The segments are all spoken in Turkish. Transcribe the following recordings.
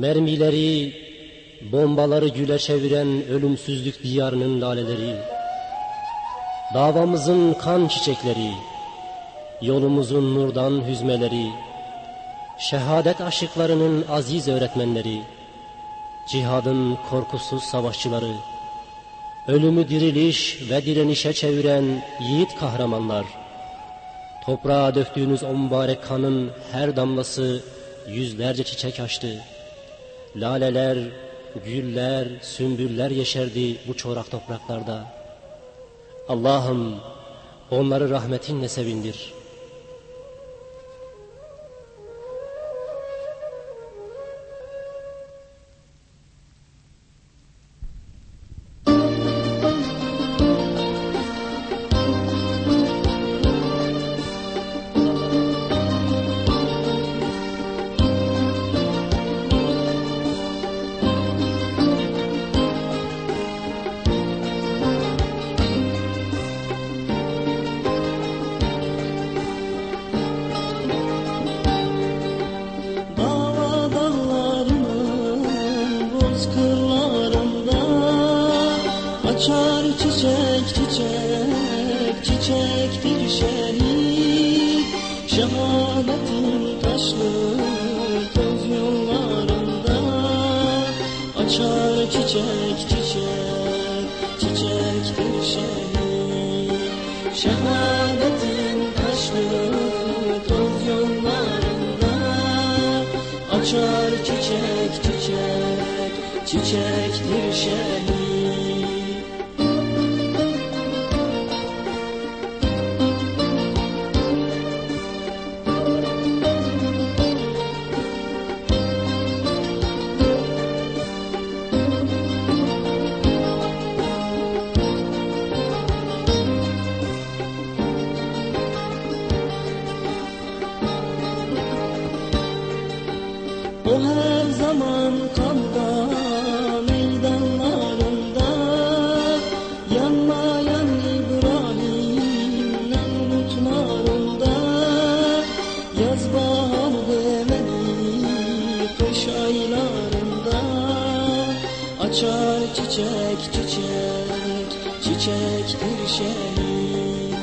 Mermileri, bombaları güle çeviren ölümsüzlük diyarının laleleri, davamızın kan çiçekleri, yolumuzun nurdan hüzmeleri, şehadet aşıklarının aziz öğretmenleri, cihadın korkusuz savaşçıları, ölümü diriliş ve direnişe çeviren yiğit kahramanlar, toprağa döktüğünüz o mübarek kanın her damlası yüzlerce çiçek açtı. Laleler, güller, sümbüller yeşerdi bu çorak topraklarda. Allah'ım onları rahmetinle sevindir.'' Açar çiçek çiçek çiçek bir şehir. Şehadetin taşlı toz yollarında Açar çiçek çiçek çiçek bir şehir. Şehadetin taşlı toz yollarında Açar çiçek çiçek çiçek bir Açar çiçek çiçek çiçektir şehir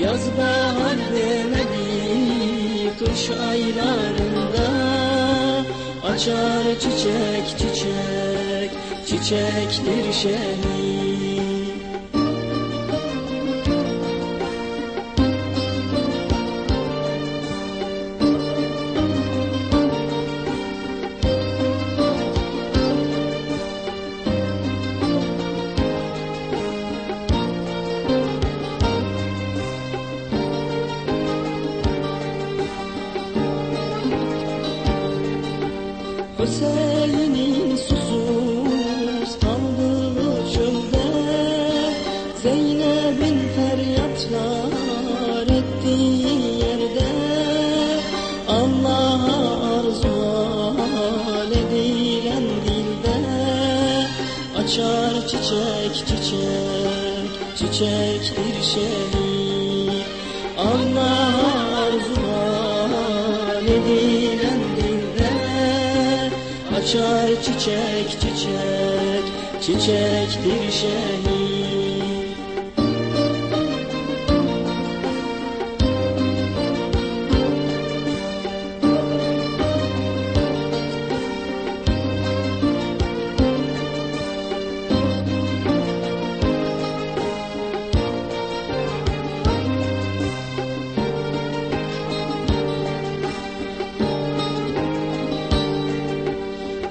Yaz bahar demedi kış aylarında. Açar çiçek çiçek çiçektir şehir Hüseyin'in susuz kaldığı çölde. Zeynep'in feryatlar ettiği yerde. Allah'a arzu edilen dilde. Açar çiçek çiçek çiçek bir şehir Allah'a Açar çiçek çiçek çiçek bir şehir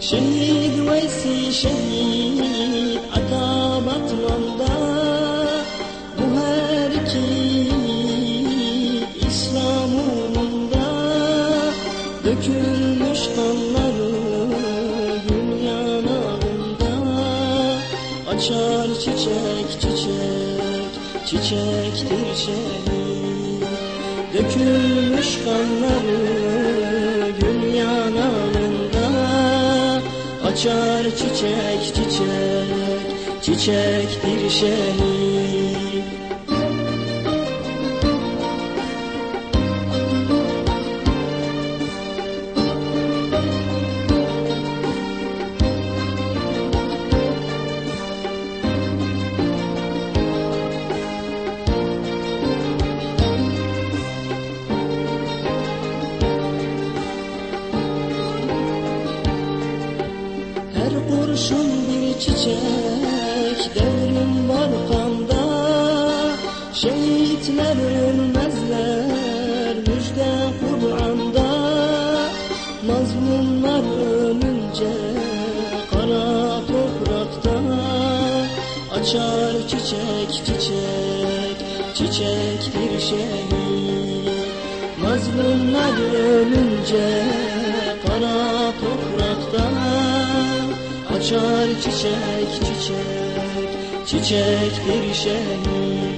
Şehit Veysi şehit Bu her iki İslam uğrunda Dökülmüş kanları Gül yanağında Açar çiçek çiçek Çiçektir şehit. Dökülmüş kanları Açar çiçek çiçek çiçek bir şehir çiçek devrim var kanda Şehitler ölmezler müjde Kur'an'da. Mazlumlar ölünce kara toprakta. Açar çiçek çiçek çiçektir şehit Mazlumlar ölünce Açar çiçek çiçek çiçektir şehit